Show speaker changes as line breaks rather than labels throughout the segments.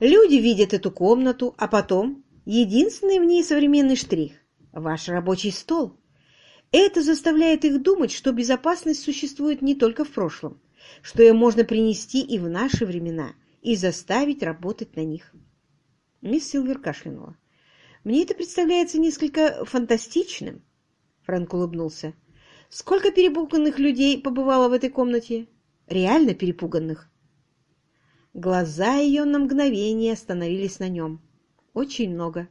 Люди видят эту комнату, а потом единственный в ней современный штрих – ваш рабочий стол. Это заставляет их думать, что безопасность существует не только в прошлом, что ее можно принести и в наши времена и заставить работать на них. Мисс Силвер кашлянула. «Мне это представляется несколько фантастичным», — Фрэнк улыбнулся. «Сколько перепуганных людей побывало в этой комнате? Реально перепуганных?» Глаза ее на мгновение остановились на нем. «Очень много».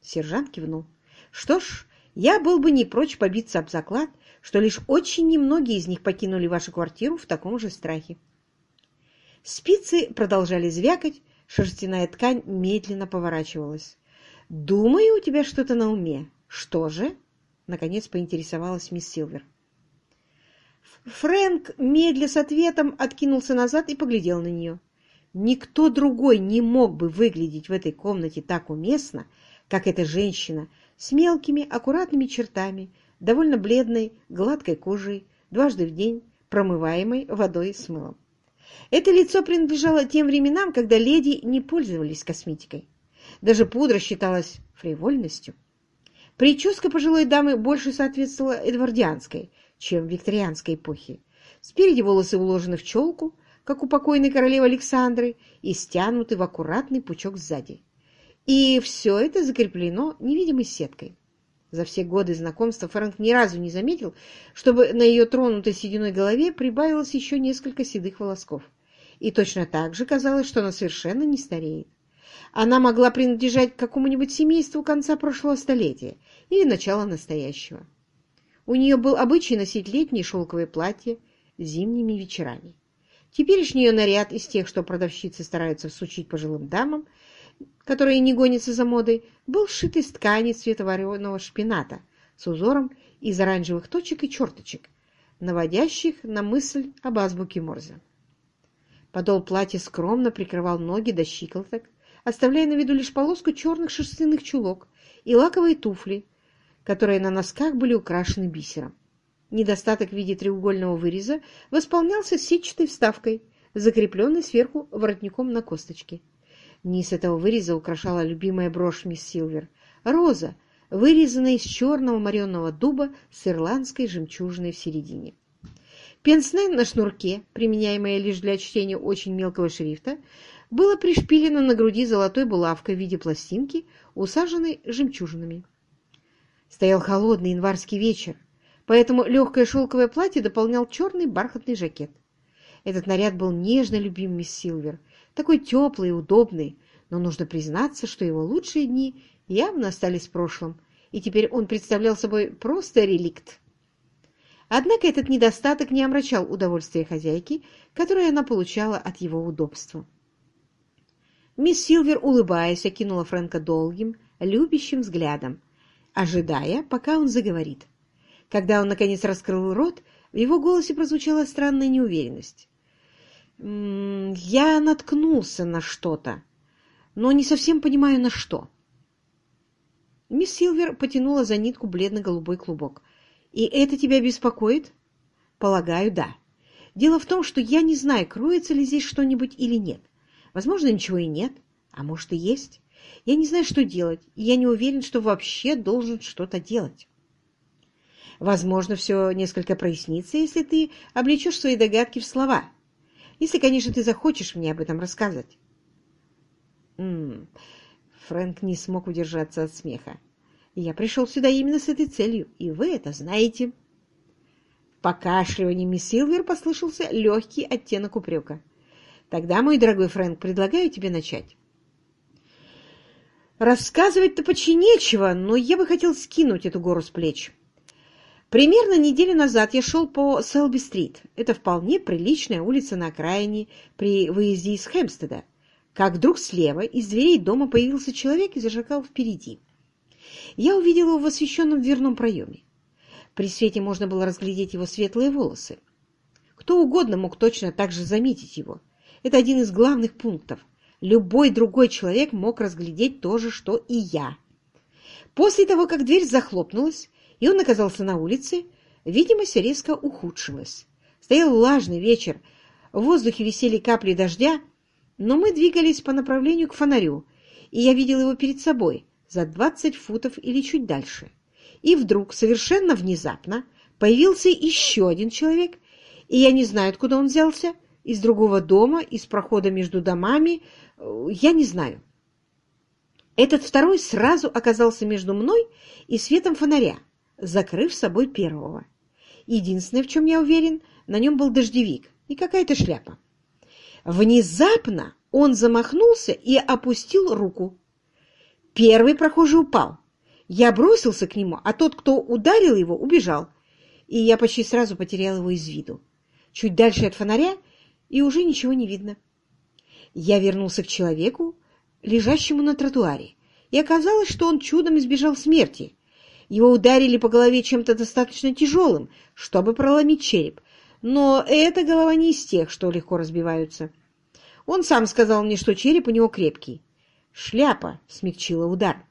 Сержант кивнул. «Что ж, я был бы не прочь побиться об заклад, что лишь очень немногие из них покинули вашу квартиру в таком же страхе». Спицы продолжали звякать, шерстяная ткань медленно поворачивалась. «Думаю, у тебя что-то на уме. Что же?» Наконец поинтересовалась мисс Силвер. Фрэнк, медля с ответом, откинулся назад и поглядел на нее. Никто другой не мог бы выглядеть в этой комнате так уместно, как эта женщина с мелкими, аккуратными чертами, довольно бледной, гладкой кожей, дважды в день промываемой водой с мылом. Это лицо принадлежало тем временам, когда леди не пользовались косметикой. Даже пудра считалась фривольностью. Прическа пожилой дамы больше соответствовала эдвардианской, чем викторианской эпохи. Спереди волосы уложены в челку, как у покойной королевы Александры, и стянуты в аккуратный пучок сзади. И все это закреплено невидимой сеткой. За все годы знакомства Фрэнк ни разу не заметил, чтобы на ее тронутой сединой голове прибавилось еще несколько седых волосков. И точно так же казалось, что она совершенно не стареет. Она могла принадлежать какому-нибудь семейству конца прошлого столетия или начала настоящего. У нее был обычай носить летние шелковые платья зимними вечерами. Теперешний ее наряд из тех, что продавщицы стараются всучить пожилым дамам, которые не гонятся за модой, был сшит из ткани цвета вареного шпината с узором из оранжевых точек и черточек, наводящих на мысль об азбуке Морзе. Подол платья скромно прикрывал ноги до щиколоток, оставляя на виду лишь полоску черных шерстяных чулок и лаковые туфли, которые на носках были украшены бисером. Недостаток в виде треугольного выреза восполнялся сетчатой вставкой, закрепленной сверху воротником на косточке. Низ этого выреза украшала любимая брошь мисс Силвер — роза, вырезанная из черного мореного дуба с ирландской жемчужиной в середине. Пенсне на шнурке, применяемое лишь для чтения очень мелкого шрифта, было пришпилено на груди золотой булавкой в виде пластинки, усаженной жемчужинами. Стоял холодный январский вечер, поэтому легкое шелковое платье дополнял черный бархатный жакет. Этот наряд был нежно любим мисс Силвер, такой теплый и удобный, но нужно признаться, что его лучшие дни явно остались в прошлом, и теперь он представлял собой просто реликт. Однако этот недостаток не омрачал удовольствие хозяйки, которое она получала от его удобства. Мисс Силвер, улыбаясь, окинула Фрэнка долгим, любящим взглядом, ожидая, пока он заговорит. Когда он, наконец, раскрыл рот, в его голосе прозвучала странная неуверенность. «Я наткнулся на что-то, но не совсем понимаю, на что». Мисс Силвер потянула за нитку бледно-голубой клубок. «И это тебя беспокоит?» «Полагаю, да. Дело в том, что я не знаю, кроется ли здесь что-нибудь или нет. Возможно, ничего и нет, а может и есть. Я не знаю, что делать, и я не уверен, что вообще должен что-то делать. Возможно, все несколько прояснится, если ты облечешь свои догадки в слова. Если, конечно, ты захочешь мне об этом рассказать. М -м. Фрэнк не смог удержаться от смеха. Я пришел сюда именно с этой целью, и вы это знаете. В покашливании мисс Силвер послышался легкий оттенок упрека. Тогда, мой дорогой Фрэнк, предлагаю тебе начать. Рассказывать-то почти нечего, но я бы хотел скинуть эту гору с плеч. Примерно неделю назад я шел по Селби-стрит. Это вполне приличная улица на окраине при выезде из Хэмстеда. Как вдруг слева из дверей дома появился человек и зажигал впереди. Я увидел его в освещенном дверном проеме. При свете можно было разглядеть его светлые волосы. Кто угодно мог точно так же заметить его. Это один из главных пунктов. Любой другой человек мог разглядеть то же, что и я. После того, как дверь захлопнулась, и он оказался на улице, видимость резко ухудшилась. Стоял влажный вечер, в воздухе висели капли дождя, но мы двигались по направлению к фонарю, и я видел его перед собой, за двадцать футов или чуть дальше. И вдруг, совершенно внезапно, появился еще один человек, и я не знаю, откуда он взялся, из другого дома, из прохода между домами, э, я не знаю. Этот второй сразу оказался между мной и светом фонаря, закрыв собой первого. Единственное, в чем я уверен, на нем был дождевик и какая-то шляпа. Внезапно он замахнулся и опустил руку. Первый прохожий упал. Я бросился к нему, а тот, кто ударил его, убежал. И я почти сразу потерял его из виду. Чуть дальше от фонаря, и уже ничего не видно. Я вернулся к человеку, лежащему на тротуаре, и оказалось, что он чудом избежал смерти. Его ударили по голове чем-то достаточно тяжелым, чтобы проломить череп, но эта голова не из тех, что легко разбиваются. Он сам сказал мне, что череп у него крепкий. Шляпа смягчила удар.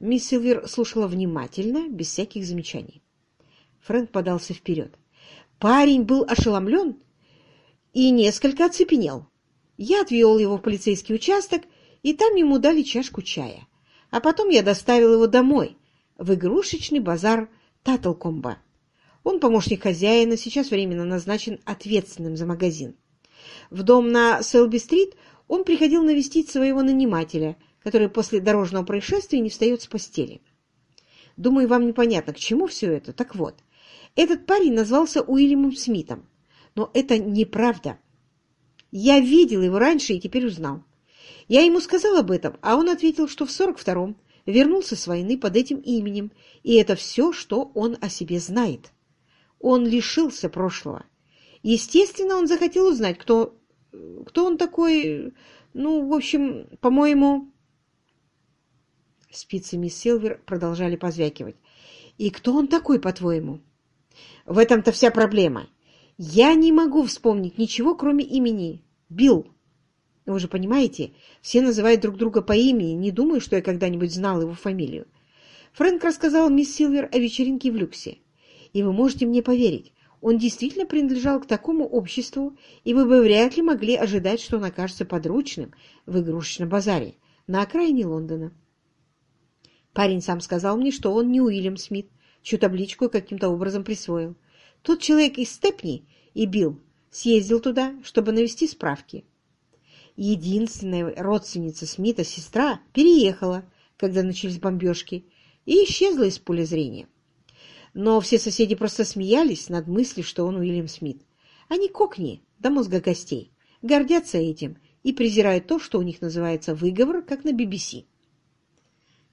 Мисс Силвер слушала внимательно, без всяких замечаний. Фрэнк подался вперед. Парень был ошеломлен и несколько оцепенел. Я отвел его в полицейский участок, и там ему дали чашку чая. А потом я доставил его домой, в игрушечный базар Таттлкомба. Он помощник хозяина, сейчас временно назначен ответственным за магазин. В дом на Селби-стрит он приходил навестить своего нанимателя, который после дорожного происшествия не встает с постели. Думаю, вам непонятно, к чему все это. Так вот, этот парень назвался Уильямом Смитом. Но это неправда. Я видел его раньше и теперь узнал. Я ему сказал об этом, а он ответил, что в 42-м вернулся с войны под этим именем, и это все, что он о себе знает. Он лишился прошлого. Естественно, он захотел узнать, кто, кто он такой, ну, в общем, по-моему... Спицы мисс Силвер продолжали позвякивать. «И кто он такой, по-твоему?» «В этом-то вся проблема. Я не могу вспомнить ничего, кроме имени. Билл. Вы же понимаете, все называют друг друга по имени, не думаю, что я когда-нибудь знал его фамилию. Фрэнк рассказал мисс Силвер о вечеринке в люксе. И вы можете мне поверить, он действительно принадлежал к такому обществу, и вы бы вряд ли могли ожидать, что он окажется подручным в игрушечном базаре на окраине Лондона. Парень сам сказал мне, что он не Уильям Смит, чью табличку каким-то образом присвоил. Тот человек из Степни и Билл съездил туда, чтобы навести справки. Единственная родственница Смита, сестра, переехала, когда начались бомбежки, и исчезла из поля зрения. Но все соседи просто смеялись над мыслью, что он Уильям Смит. Они кокни до мозга гостей, гордятся этим и презирают то, что у них называется выговор, как на BBC.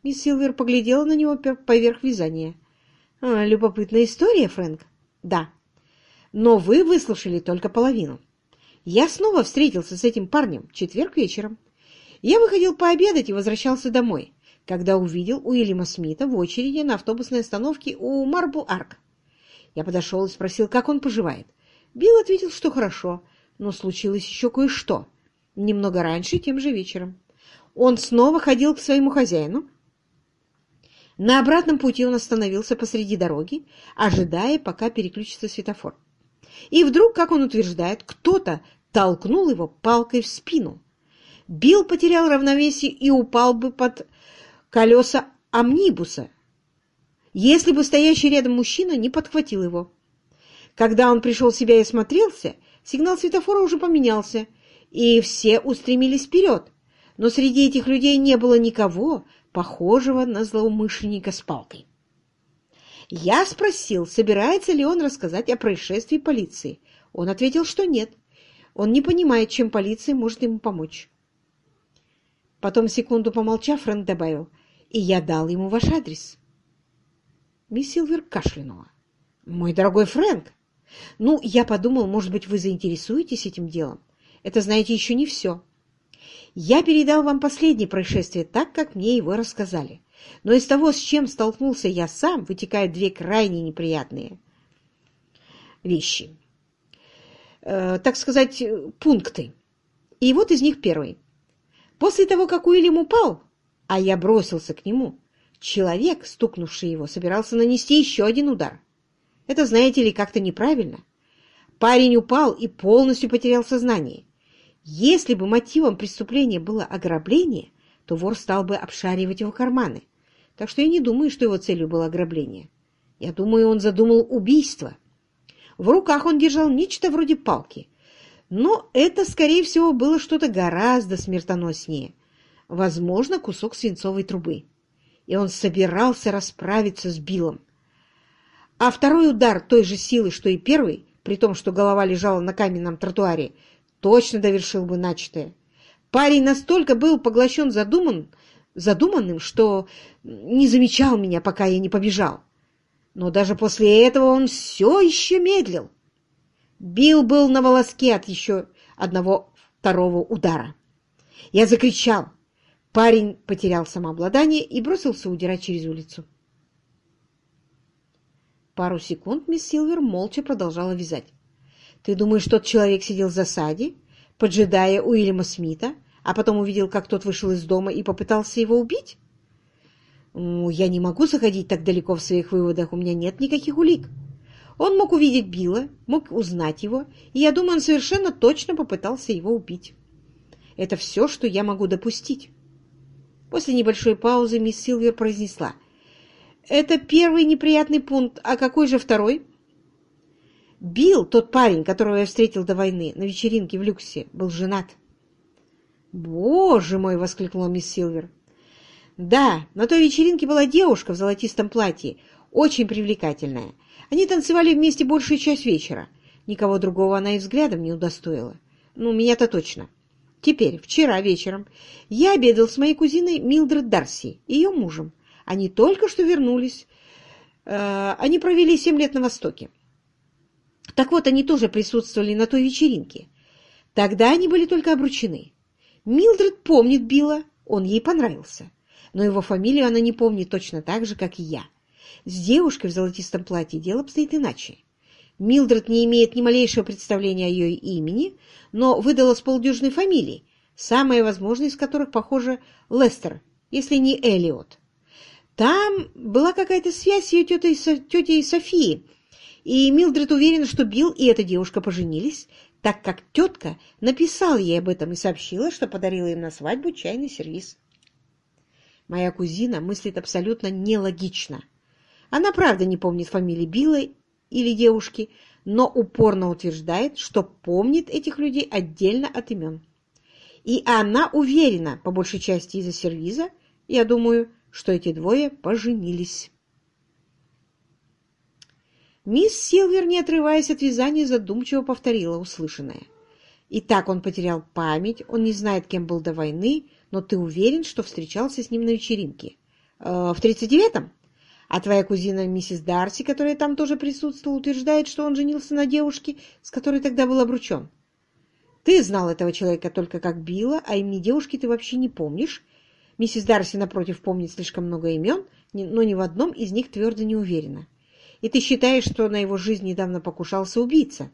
Мисс Силвер поглядела на него поверх вязания. А, «Любопытная история, Фрэнк?» «Да. Но вы выслушали только половину. Я снова встретился с этим парнем в четверг вечером. Я выходил пообедать и возвращался домой когда увидел Уильяма Смита в очереди на автобусной остановке у Марбл-Арк. Я подошел и спросил, как он поживает. Билл ответил, что хорошо, но случилось еще кое-что. Немного раньше, тем же вечером. Он снова ходил к своему хозяину. На обратном пути он остановился посреди дороги, ожидая, пока переключится светофор. И вдруг, как он утверждает, кто-то толкнул его палкой в спину. Билл потерял равновесие и упал бы под колеса амнибуса, если бы стоящий рядом мужчина не подхватил его. Когда он пришел в себя и осмотрелся, сигнал светофора уже поменялся, и все устремились вперед. Но среди этих людей не было никого, похожего на злоумышленника с палкой. Я спросил, собирается ли он рассказать о происшествии полиции. Он ответил, что нет. Он не понимает, чем полиция может ему помочь. Потом, секунду помолчав, Фрэнк добавил, и я дал ему ваш адрес. Мисс Силвер кашлянула. «Мой дорогой Фрэнк, ну, я подумал, может быть, вы заинтересуетесь этим делом. Это, знаете, еще не все. Я передал вам последнее происшествие так, как мне его рассказали. Но из того, с чем столкнулся я сам, вытекают две крайне неприятные вещи. Э, так сказать, пункты. И вот из них первый. После того, как Уильям упал, а я бросился к нему. Человек, стукнувший его, собирался нанести еще один удар. Это, знаете ли, как-то неправильно. Парень упал и полностью потерял сознание. Если бы мотивом преступления было ограбление, то вор стал бы обшаривать его карманы. Так что я не думаю, что его целью было ограбление. Я думаю, он задумал убийство. В руках он держал нечто вроде палки. Но это, скорее всего, было что-то гораздо смертоноснее. Возможно, кусок свинцовой трубы. И он собирался расправиться с Биллом. А второй удар той же силы, что и первый, при том, что голова лежала на каменном тротуаре, точно довершил бы начатое. Парень настолько был поглощен задуман, задуманным, что не замечал меня, пока я не побежал. Но даже после этого он все еще медлил. Билл был на волоске от еще одного второго удара. Я закричал. Парень потерял самообладание и бросился удирать через улицу. Пару секунд мисс Силвер молча продолжала вязать. «Ты думаешь, тот человек сидел в засаде, поджидая Уильяма Смита, а потом увидел, как тот вышел из дома и попытался его убить?» «Я не могу заходить так далеко в своих выводах, у меня нет никаких улик. Он мог увидеть Билла, мог узнать его, и я думаю, он совершенно точно попытался его убить. Это все, что я могу допустить». После небольшой паузы мисс Силвер произнесла. «Это первый неприятный пункт, а какой же второй?» Билл, тот парень, которого я встретил до войны на вечеринке в люксе, был женат. «Боже мой!» — воскликнула мисс Силвер. «Да, на той вечеринке была девушка в золотистом платье, очень привлекательная. Они танцевали вместе большую часть вечера. Никого другого она и взглядом не удостоила. Ну, меня-то точно. Теперь, вчера вечером, я обедал с моей кузиной Милдред Дарси ее мужем. Они только что вернулись. Э, они провели семь лет на Востоке. Так вот, они тоже присутствовали на той вечеринке. Тогда они были только обручены. Милдред помнит Билла, он ей понравился. Но его фамилию она не помнит точно так же, как и я. С девушкой в золотистом платье дело обстоит иначе. Милдред не имеет ни малейшего представления о ее имени, но выдала с полдюжной фамилий, самая возможная из которых, похоже, Лестер, если не Элиот. Там была какая-то связь с ее тетей, тетей Софией, и Милдред уверена, что Билл и эта девушка поженились, так как тетка написала ей об этом и сообщила, что подарила им на свадьбу чайный сервиз. Моя кузина мыслит абсолютно нелогично. Она правда не помнит фамилии Билла или девушки, но упорно утверждает, что помнит этих людей отдельно от имен. И она уверена, по большей части из-за сервиза, я думаю, что эти двое поженились. Мисс Силвер, не отрываясь от вязания, задумчиво повторила услышанное. И так он потерял память, он не знает, кем был до войны, но ты уверен, что встречался с ним на вечеринке? Э, в тридцать девятом? А твоя кузина миссис Дарси, которая там тоже присутствовала, утверждает, что он женился на девушке, с которой тогда был обручен. Ты знал этого человека только как Билла, а имени девушки ты вообще не помнишь. Миссис Дарси, напротив, помнит слишком много имен, но ни в одном из них твердо не уверена. И ты считаешь, что на его жизнь недавно покушался убийца?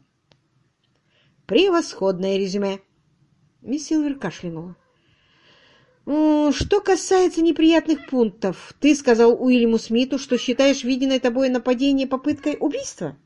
Превосходное резюме. Мисс Силвер кашлянула. «Что касается неприятных пунктов, ты сказал Уильяму Смиту, что считаешь виденное тобой нападение попыткой убийства?»